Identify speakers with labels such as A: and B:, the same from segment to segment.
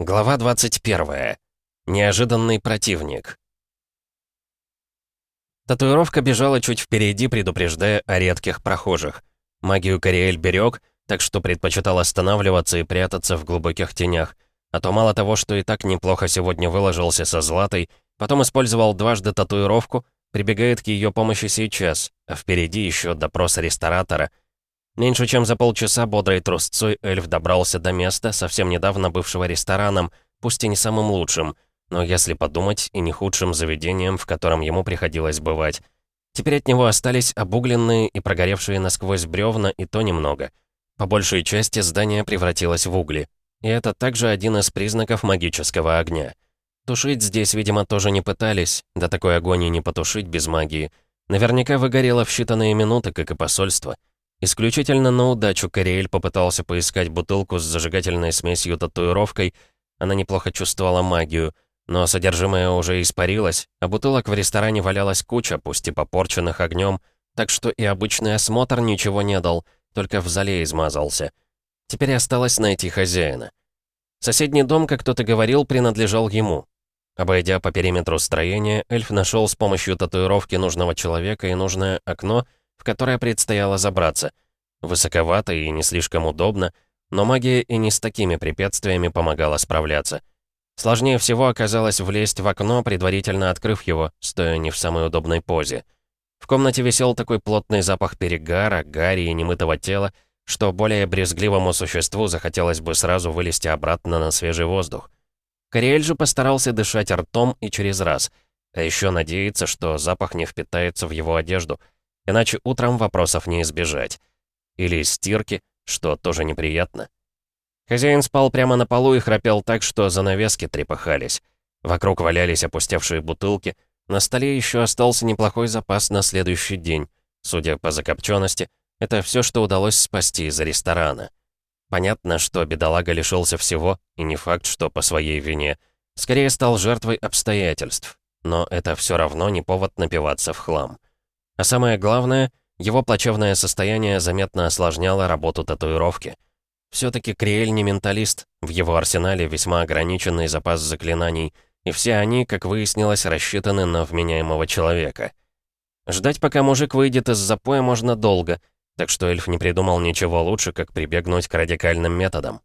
A: Глава 21. Неожиданный противник. Татуировка бежала чуть впереди, предупреждая о редких прохожих. Магию Кориэль берег, так что предпочитал останавливаться и прятаться в глубоких тенях. А то мало того, что и так неплохо сегодня выложился со Златой, потом использовал дважды татуировку, прибегает к ее помощи сейчас, а впереди еще допрос ресторатора — Меньше чем за полчаса бодрой трусцой эльф добрался до места, совсем недавно бывшего рестораном, пусть и не самым лучшим, но если подумать, и не худшим заведением, в котором ему приходилось бывать. Теперь от него остались обугленные и прогоревшие насквозь бревна, и то немного. По большей части здание превратилось в угли. И это также один из признаков магического огня. Тушить здесь, видимо, тоже не пытались, да такой огонь и не потушить без магии. Наверняка выгорело в считанные минуты, как и посольство. Исключительно на удачу Кориэль попытался поискать бутылку с зажигательной смесью татуировкой. Она неплохо чувствовала магию, но содержимое уже испарилось, а бутылок в ресторане валялась куча, пусть и попорченных огнем, так что и обычный осмотр ничего не дал, только в зале измазался. Теперь осталось найти хозяина. Соседний дом, как кто-то говорил, принадлежал ему. Обойдя по периметру строения, эльф нашел с помощью татуировки нужного человека и нужное окно — в которое предстояло забраться. Высоковато и не слишком удобно, но магия и не с такими препятствиями помогала справляться. Сложнее всего оказалось влезть в окно, предварительно открыв его, стоя не в самой удобной позе. В комнате висел такой плотный запах перегара, гари и немытого тела, что более брезгливому существу захотелось бы сразу вылезти обратно на свежий воздух. Кориэль же постарался дышать ртом и через раз, а еще надеяться, что запах не впитается в его одежду — Иначе утром вопросов не избежать. Или стирки, что тоже неприятно. Хозяин спал прямо на полу и храпел так, что занавески трепыхались. Вокруг валялись опустевшие бутылки. На столе еще остался неплохой запас на следующий день. Судя по закопченности, это все, что удалось спасти из ресторана. Понятно, что бедолага лишился всего, и не факт, что по своей вине. Скорее стал жертвой обстоятельств. Но это все равно не повод напиваться в хлам. А самое главное, его плачевное состояние заметно осложняло работу татуировки. Все-таки Криэль не менталист, в его арсенале весьма ограниченный запас заклинаний, и все они, как выяснилось, рассчитаны на вменяемого человека. Ждать, пока мужик выйдет из запоя, можно долго, так что эльф не придумал ничего лучше, как прибегнуть к радикальным методам.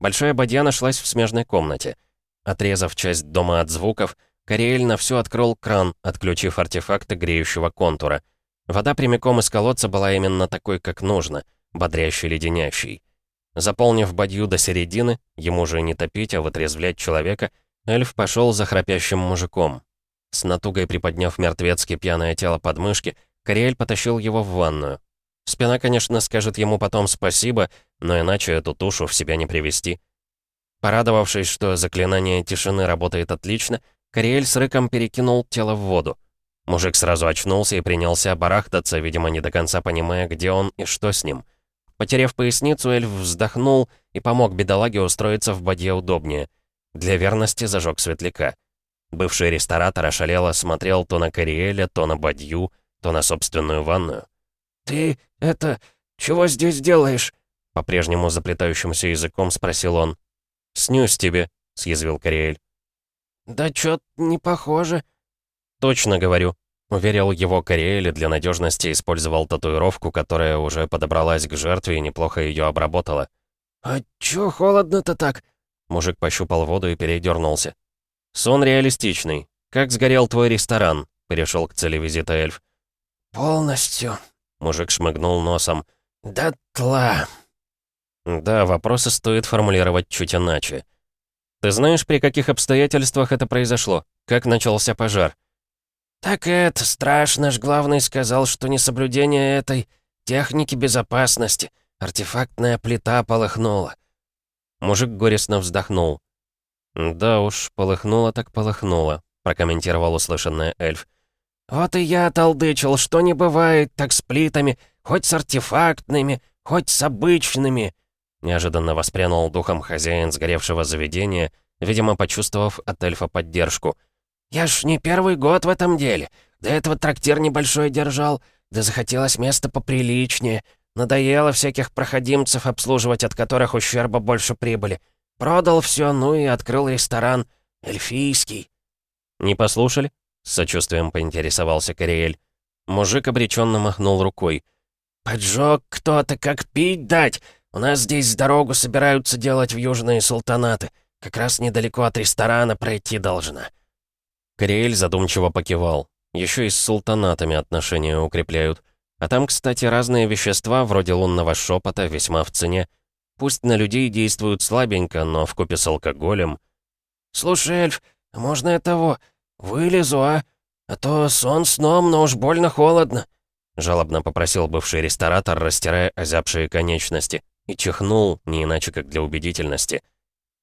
A: Большая бадья нашлась в смежной комнате. Отрезав часть дома от звуков, Кориэль на всю открыл кран, отключив артефакты греющего контура — Вода прямиком из колодца была именно такой, как нужно, бодрящей, леденящей. Заполнив бадью до середины, ему же не топить, а вытрезвлять человека, эльф пошел за храпящим мужиком. С натугой приподняв мертвецки пьяное тело под мышки, Кориэль потащил его в ванную. Спина, конечно, скажет ему потом спасибо, но иначе эту тушу в себя не привести. Порадовавшись, что заклинание тишины работает отлично, Кориэль с рыком перекинул тело в воду. Мужик сразу очнулся и принялся барахтаться, видимо, не до конца понимая, где он и что с ним. Потеряв поясницу, эльф вздохнул и помог бедолаге устроиться в бадье удобнее. Для верности зажег светляка. Бывший ресторатор ошалело смотрел то на Кориэля, то на бадью, то на собственную ванную.
B: «Ты это... чего здесь делаешь?»
A: По-прежнему заплетающимся языком спросил он. «Снюсь тебе», — съязвил Кориэль.
B: «Да чё не похоже»,
A: «Точно говорю», — уверил его Кориэль и для надежности использовал татуировку, которая уже подобралась к жертве и неплохо ее обработала.
B: «А чё холодно-то так?»
A: Мужик пощупал воду и передернулся. «Сон реалистичный. Как сгорел твой ресторан?» — перешел к цели визита эльф.
B: «Полностью», —
A: мужик шмыгнул носом.
B: «Дотла».
A: Да, вопросы стоит формулировать чуть иначе. «Ты знаешь, при каких обстоятельствах это произошло? Как начался пожар?»
B: «Так это, страшно ж главный сказал, что несоблюдение этой техники безопасности. Артефактная плита полыхнула».
A: Мужик горестно вздохнул. «Да уж, полыхнуло так полыхнуло», — прокомментировал услышанное эльф.
B: «Вот и я толдычил, что не бывает так с плитами, хоть с артефактными, хоть с обычными».
A: Неожиданно воспрянул духом хозяин сгоревшего заведения, видимо, почувствовав от эльфа поддержку —
B: «Я ж не первый год в этом деле. До этого трактир небольшой держал, да захотелось место поприличнее. Надоело всяких проходимцев обслуживать, от которых ущерба больше прибыли. Продал все, ну и открыл ресторан. Эльфийский».
A: «Не послушали?» — с сочувствием поинтересовался Кориэль. Мужик обреченно махнул рукой.
B: «Поджог кто-то, как пить дать! У нас здесь дорогу собираются делать в Южные Султанаты. Как раз недалеко от ресторана пройти должна».
A: Кориэль задумчиво покивал. Еще и с султанатами отношения укрепляют. А там, кстати, разные вещества, вроде лунного шепота, весьма в цене. Пусть на людей действуют слабенько, но вкупе с алкоголем...
B: «Слушай, эльф, можно я того? Вылезу, а? А то сон сном, но уж больно холодно».
A: Жалобно попросил бывший ресторатор, растирая озябшие конечности. И чихнул, не иначе как для убедительности.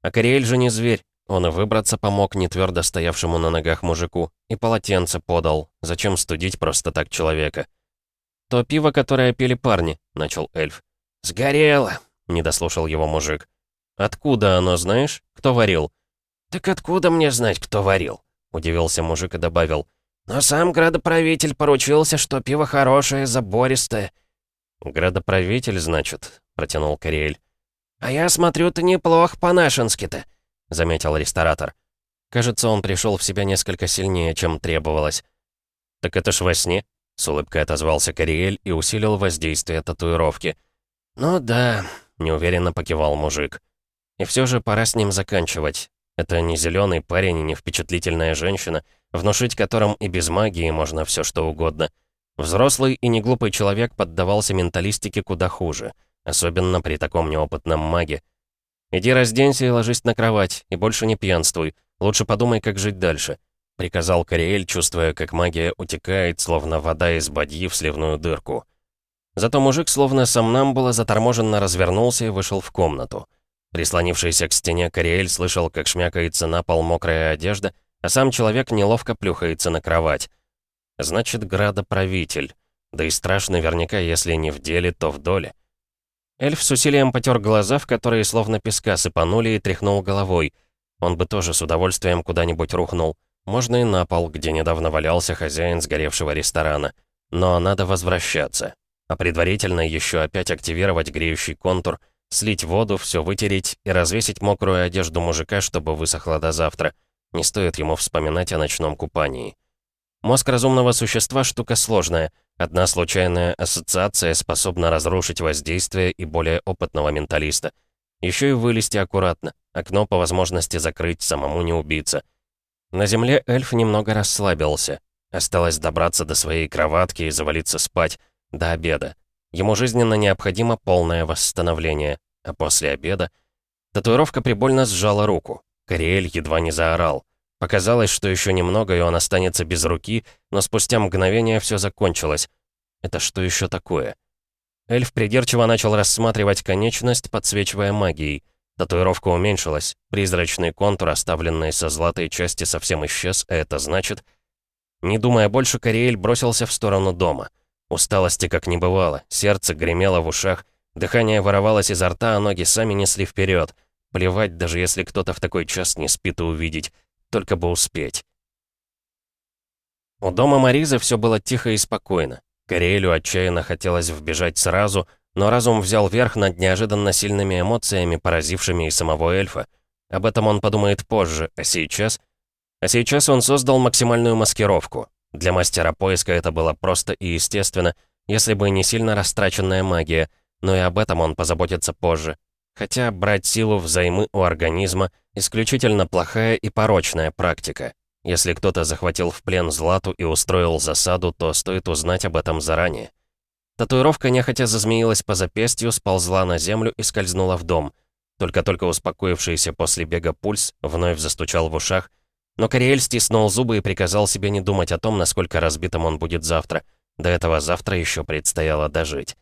A: А Кориэль же не зверь. Он и выбраться помог не твердо стоявшему на ногах мужику, и полотенце подал. Зачем студить просто так человека? «То пиво, которое пили парни», — начал эльф.
B: «Сгорело», —
A: не дослушал его мужик. «Откуда оно, знаешь? Кто варил?»
B: «Так откуда мне знать, кто варил?» — удивился мужик и добавил. «Но сам градоправитель поручился, что пиво хорошее, забористое».
A: «Градоправитель, значит?» — протянул Кориэль.
B: «А я смотрю, ты неплох по-нашенски-то», — заметил ресторатор.
A: Кажется, он пришел в себя несколько сильнее, чем требовалось. «Так это ж во сне?» — с улыбкой отозвался Кориэль и усилил воздействие татуировки.
B: «Ну да», —
A: неуверенно покивал мужик. «И все же пора с ним заканчивать. Это не зеленый парень и не впечатлительная женщина, внушить которым и без магии можно все что угодно. Взрослый и неглупый человек поддавался менталистике куда хуже — особенно при таком неопытном маге. «Иди разденься и ложись на кровать, и больше не пьянствуй. Лучше подумай, как жить дальше», — приказал Кориэль, чувствуя, как магия утекает, словно вода из бадьи в сливную дырку. Зато мужик, словно сам нам было заторможенно развернулся и вышел в комнату. Прислонившийся к стене Кориэль слышал, как шмякается на пол мокрая одежда, а сам человек неловко плюхается на кровать. Значит, градоправитель. Да и страшно наверняка, если не в деле, то в доле. Эльф с усилием потер глаза, в которые словно песка сыпанули, и тряхнул головой. Он бы тоже с удовольствием куда-нибудь рухнул. Можно и на пол, где недавно валялся хозяин сгоревшего ресторана. Но надо возвращаться. А предварительно еще опять активировать греющий контур, слить воду, все вытереть и развесить мокрую одежду мужика, чтобы высохла до завтра. Не стоит ему вспоминать о ночном купании. Мозг разумного существа — штука сложная — Одна случайная ассоциация способна разрушить воздействие и более опытного менталиста. Еще и вылезти аккуратно, окно по возможности закрыть, самому не убиться. На земле эльф немного расслабился. Осталось добраться до своей кроватки и завалиться спать до обеда. Ему жизненно необходимо полное восстановление. А после обеда... Татуировка прибольно сжала руку. Кориэль едва не заорал. Показалось, что еще немного, и он останется без руки, но спустя мгновение все закончилось. Это что еще такое? Эльф придирчиво начал рассматривать конечность, подсвечивая магией. Татуировка уменьшилась, призрачный контур, оставленный со златой части, совсем исчез, а это значит... Не думая больше, Кориэль бросился в сторону дома. Усталости как не бывало, сердце гремело в ушах, дыхание воровалось изо рта, а ноги сами несли вперед. Плевать, даже если кто-то в такой час не спит и увидеть только бы успеть. У дома Маризы все было тихо и спокойно. Кориэлю отчаянно хотелось вбежать сразу, но разум взял верх над неожиданно сильными эмоциями, поразившими и самого эльфа. Об этом он подумает позже, а сейчас... А сейчас он создал максимальную маскировку. Для мастера поиска это было просто и естественно, если бы не сильно растраченная магия, но и об этом он позаботится позже. Хотя брать силу взаймы у организма — исключительно плохая и порочная практика. Если кто-то захватил в плен Злату и устроил засаду, то стоит узнать об этом заранее. Татуировка нехотя зазмеилась по запястью, сползла на землю и скользнула в дом. Только-только успокоившийся после бега пульс вновь застучал в ушах, но Кориэль стиснул зубы и приказал себе не думать о том, насколько разбитым он будет завтра. До этого завтра еще предстояло дожить.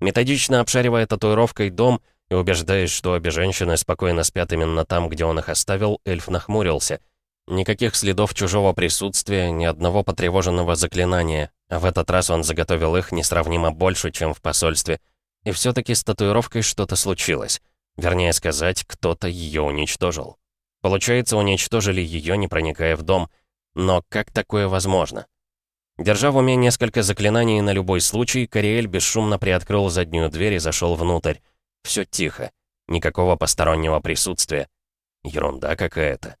A: Методично обшаривая татуировкой дом, и убеждаясь, что обе женщины спокойно спят именно там, где он их оставил, эльф нахмурился. Никаких следов чужого присутствия, ни одного потревоженного заклинания, а в этот раз он заготовил их несравнимо больше, чем в посольстве. И все таки с татуировкой что-то случилось. Вернее сказать, кто-то ее уничтожил. Получается, уничтожили ее, не проникая в дом. Но как такое возможно? Держа в уме несколько заклинаний на любой случай, Кориэль бесшумно приоткрыл заднюю дверь и зашел внутрь. Все тихо. Никакого постороннего присутствия. Ерунда какая-то.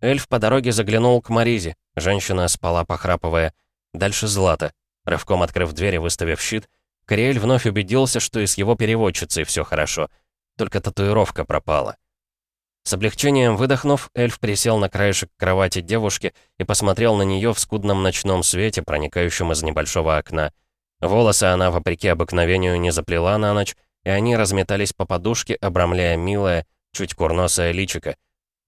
A: Эльф по дороге заглянул к Маризе. Женщина спала, похрапывая. Дальше Злата. Рывком открыв дверь и выставив щит, Кориэль вновь убедился, что и с его переводчицей все хорошо. Только татуировка пропала. С облегчением выдохнув, эльф присел на краешек кровати девушки и посмотрел на нее в скудном ночном свете, проникающем из небольшого окна. Волосы она, вопреки обыкновению, не заплела на ночь, и они разметались по подушке, обрамляя милое, чуть курносое личико.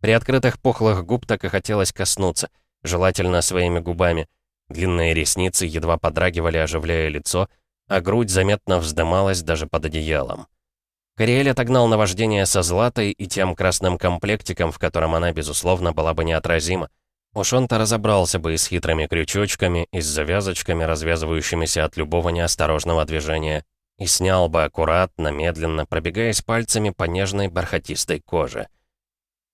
A: При открытых пухлых губ так и хотелось коснуться, желательно своими губами. Длинные ресницы едва подрагивали, оживляя лицо, а грудь заметно вздымалась даже под одеялом. Кориэль отогнал наваждение со Златой и тем красным комплектиком, в котором она, безусловно, была бы неотразима. Уж он-то разобрался бы и с хитрыми крючочками, и с завязочками, развязывающимися от любого неосторожного движения, и снял бы аккуратно, медленно, пробегаясь пальцами по нежной бархатистой коже.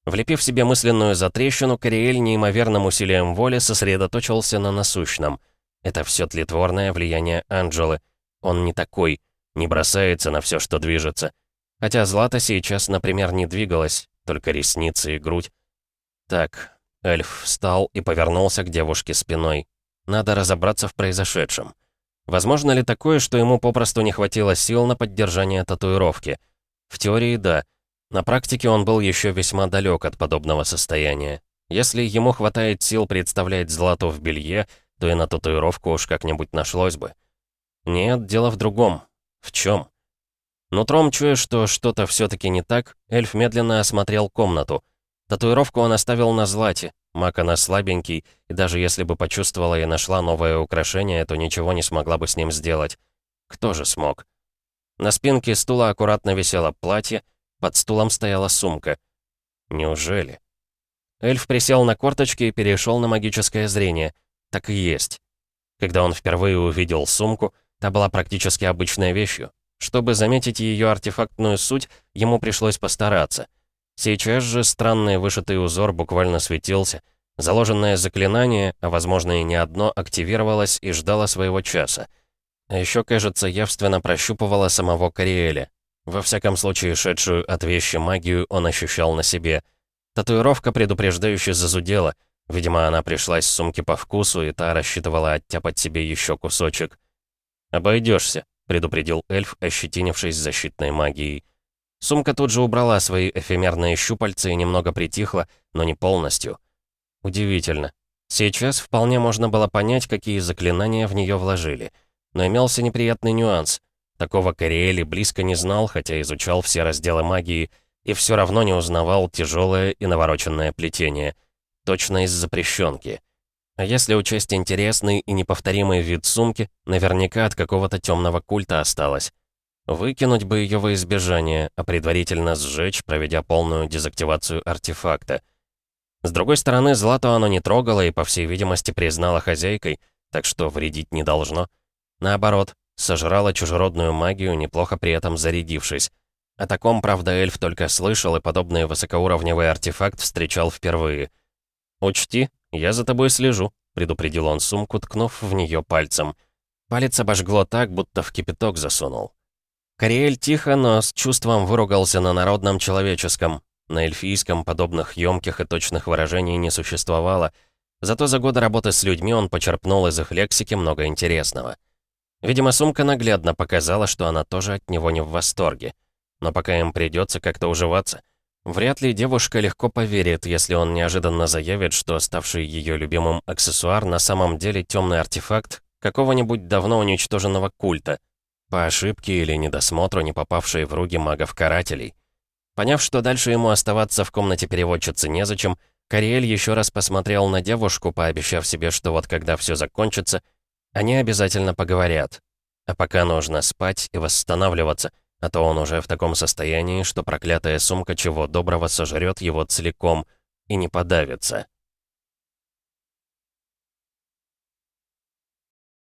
A: Влепив себе мысленную затрещину, Кориэль неимоверным усилием воли сосредоточился на насущном. Это все тлетворное влияние Анджелы. Он не такой, не бросается на все, что движется. Хотя Злата сейчас, например, не двигалась, только ресницы и грудь. Так, эльф встал и повернулся к девушке спиной. Надо разобраться в произошедшем. Возможно ли такое, что ему попросту не хватило сил на поддержание татуировки? В теории, да. На практике он был еще весьма далек от подобного состояния. Если ему хватает сил представлять Злату в белье, то и на татуировку уж как-нибудь нашлось бы. Нет, дело в другом. В чем? Нутром чуя, что что-то все-таки не так, эльф медленно осмотрел комнату. Татуировку он оставил на злате. Мак она слабенький, и даже если бы почувствовала и нашла новое украшение, то ничего не смогла бы с ним сделать. Кто же смог? На спинке стула аккуратно висело платье, под стулом стояла сумка. Неужели? Эльф присел на корточки и перешел на магическое зрение. Так и есть. Когда он впервые увидел сумку, та была практически обычной вещью. Чтобы заметить ее артефактную суть, ему пришлось постараться. Сейчас же странный вышитый узор буквально светился. Заложенное заклинание, а возможно и не одно, активировалось и ждало своего часа. А еще, кажется, явственно прощупывало самого Кориэля. Во всяком случае, шедшую от вещи магию он ощущал на себе. Татуировка предупреждающе зазудела. Видимо, она пришлась с сумки по вкусу, и та рассчитывала оттяпать себе еще кусочек. «Обойдешься», — предупредил эльф, ощетинившись защитной магией. Сумка тут же убрала свои эфемерные щупальца и немного притихла, но не полностью. Удивительно. Сейчас вполне можно было понять, какие заклинания в нее вложили. Но имелся неприятный нюанс. Такого Кориэли близко не знал, хотя изучал все разделы магии, и все равно не узнавал тяжелое и навороченное плетение. Точно из запрещенки. А если учесть интересный и неповторимый вид сумки, наверняка от какого-то темного культа осталось. Выкинуть бы ее во избежание, а предварительно сжечь, проведя полную дезактивацию артефакта. С другой стороны, злато оно не трогало и, по всей видимости, признало хозяйкой, так что вредить не должно. Наоборот, сожрало чужеродную магию, неплохо при этом зарядившись. О таком, правда, эльф только слышал и подобный высокоуровневый артефакт встречал впервые. «Учти, «Я за тобой слежу», — предупредил он сумку, ткнув в нее пальцем. Палец обожгло так, будто в кипяток засунул. Кориэль тихо, но с чувством выругался на народном человеческом. На эльфийском подобных ёмких и точных выражений не существовало. Зато за годы работы с людьми он почерпнул из их лексики много интересного. Видимо, сумка наглядно показала, что она тоже от него не в восторге. Но пока им придется как-то уживаться — Вряд ли девушка легко поверит, если он неожиданно заявит, что ставший ее любимым аксессуар на самом деле темный артефакт какого-нибудь давно уничтоженного культа, по ошибке или недосмотру не попавший в руки магов-карателей. Поняв, что дальше ему оставаться в комнате переводчицы незачем, Кориэль еще раз посмотрел на девушку, пообещав себе, что вот когда все закончится, они обязательно поговорят. А пока нужно спать и восстанавливаться — а то он уже в таком состоянии, что проклятая сумка чего доброго сожрет его целиком и не подавится.